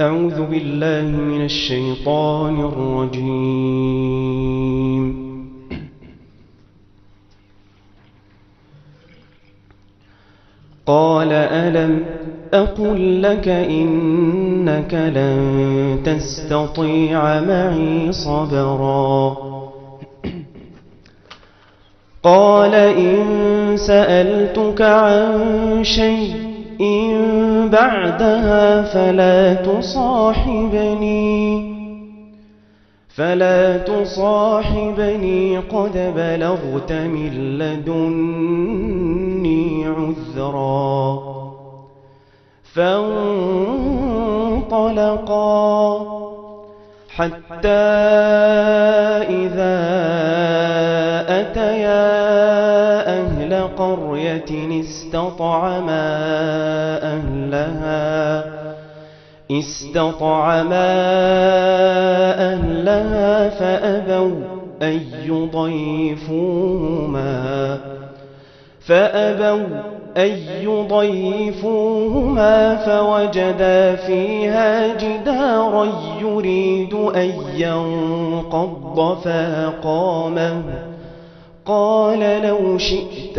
أعوذ بالله من الشيطان الرجيم. قال ألم أقل لك إنك لن تستطيع معي صبرا؟ قال إن سألتك عن شيء بعدها فلا تصاحبني فلا تصاحبني قد بلغت من لدني عذرا. فانطلقا حتى إذا أتيا استطعما أهلها استطعما أهلها فأبوا أن يضيفوهما فأبوا أن يضيفوهما فوجدا فيها جدارا يريد أن ينقض فأقامه. قال لو شئت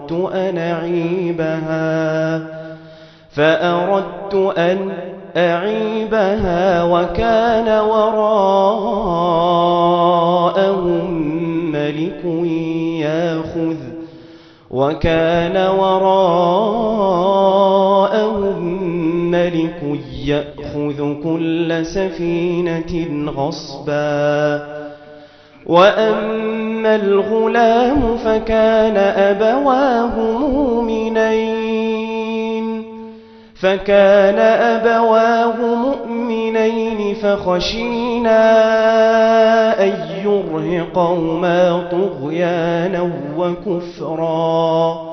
أن أعيبها فأردت أن أعيبها وكان وراءهم ملك ياخذ وكان وراءهم ملك يأخذ كل سفينة غصبا وأما الغلام فكان أبواه مؤمنين فكان أبواه مؤمنين فخشينا أن يرهقهما طغيانا وكفرا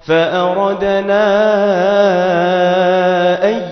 فأردنا أن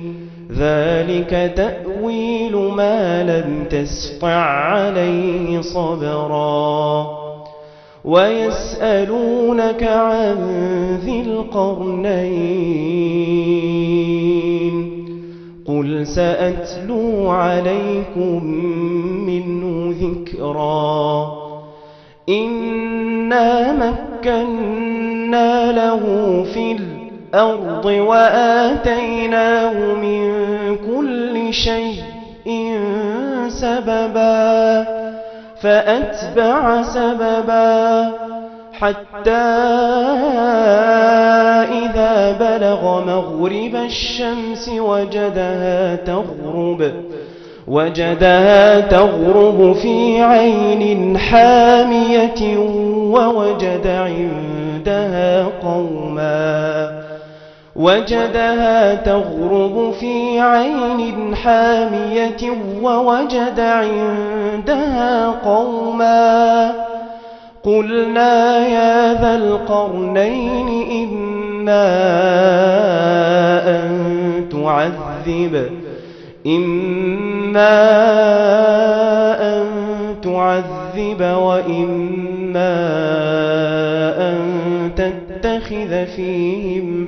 ذلك تأويل ما لم تسطع عليه صبرا. ويسألونك عن ذي القرنين. قل سأتلو عليكم منه ذكرا. إنا مكنا له في الأرض وآتيناه من كل شيء سببا فأتبع سببا حتى إذا بلغ مغرب الشمس وجدها تغرب وجدها تغرب في عين حامية ووجد عندها قوما. وجدها تغرب في عين حامية ووجد عندها قوما. قلنا يا ذا القرنين إما أن تعذب إما أن تعذب وإما أن تتخذ فيهم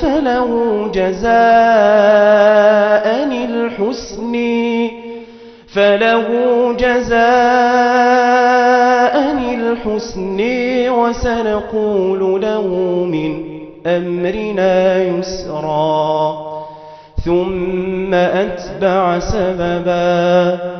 فله جزاء الحسن فله جزاء الحسن وسنقول له من أمرنا يسرا ثم أتبع سببا.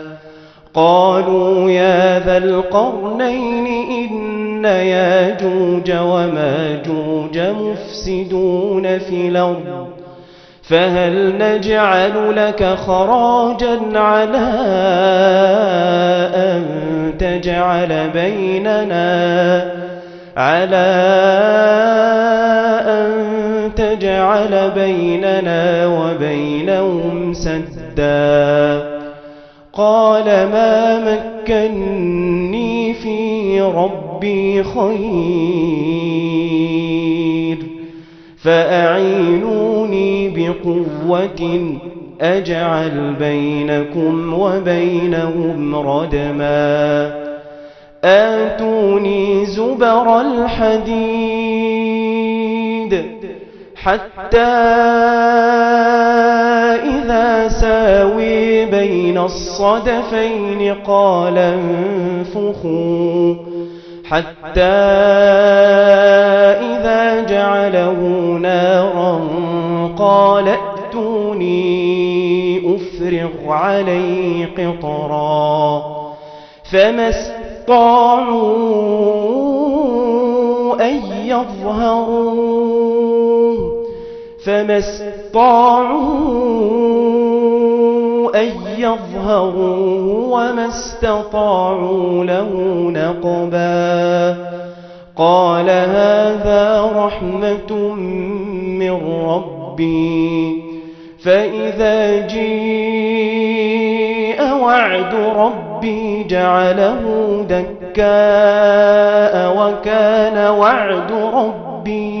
قالوا يا ذا القرنين إن ياجوج وماجوج مفسدون في الأرض فهل نجعل لك خراجا على أن تجعل بيننا على أن تجعل بيننا وبينهم سدا؟ قال ما مكني في ربي خير فأعينوني بقوة أجعل بينكم وبينهم ردما آتوني زبر الحديد حتى إذا ساوي بين الصدفين قال انفخوا. حتى إذا جعله نارا قال ائتوني أفرغ عليه قطرا. فما استطاعوا أن يظهروا فما استطاعوا أن يظهروا وما استطاعوا له نقبا. قال هذا رحمة من ربي. فإذا جيء وعد ربي جعله دكاء وكان وعد ربي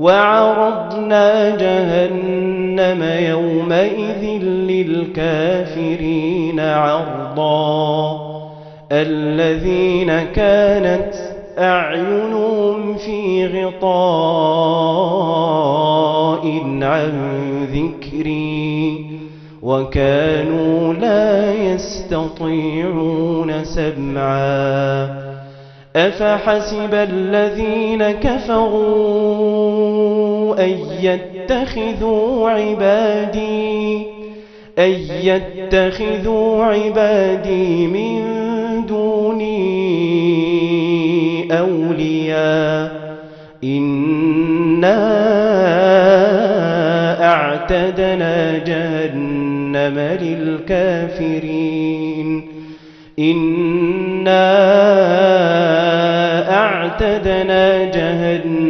وعرضنا جهنم يومئذ للكافرين عرضا. الذين كانت أعينهم في غطاء عن ذكري وكانوا لا يستطيعون سمعا. أفحسب الذين كفروا أن يتخذوا عبادي أن يتخذوا عبادي من دوني أولياء. إنا أعتدنا جهنم للكافرين. إنا أعتدنا جهنم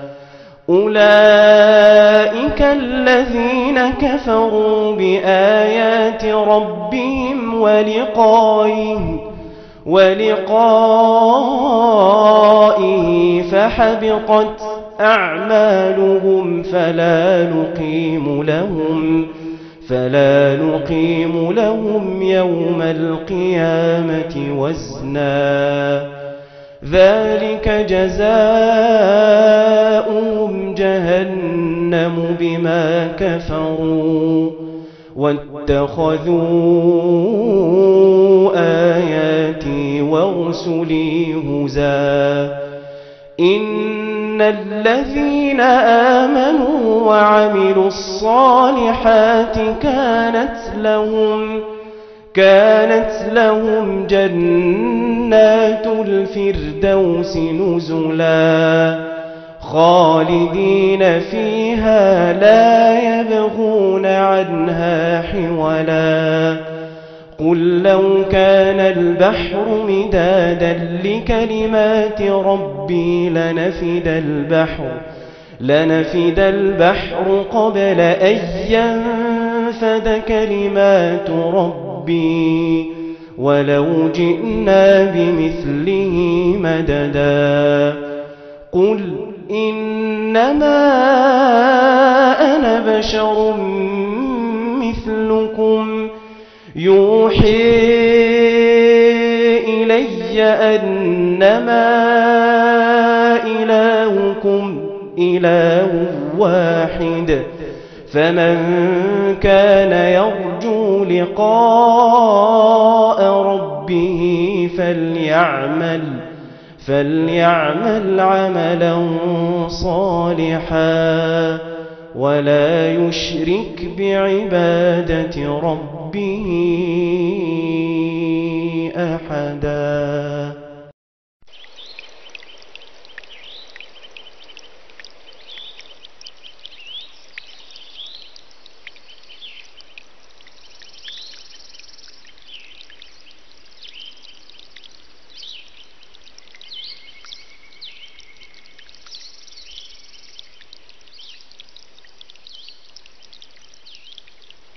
أولئك الذين كفروا بآيات ربهم ولقائه ولقائه فحبطت أعمالهم فلا نقيم لهم فلا نقيم لهم يوم القيامة وزنا ذلك جزاؤهم جهنم بما كفروا واتخذوا آياتي ورسلي هزا إن الذين آمنوا وعملوا الصالحات كانت لهم كانت لهم جنات الفردوس نزلا خالدين فيها لا يبغون عنها حولا. قل لو كان البحر مدادا لكلمات ربي لنفد البحر لنفد البحر قبل أن ينفد كلمات ربي ولو جئنا بمثله مددا قل إنما أنا بشر مثلكم يوحي إلي أنما إلهكم إله واحد فمن كان يرجو لقاء ربه فليعمل فليعمل عملا صالحا ولا يشرك بعبادة ربه أحداً.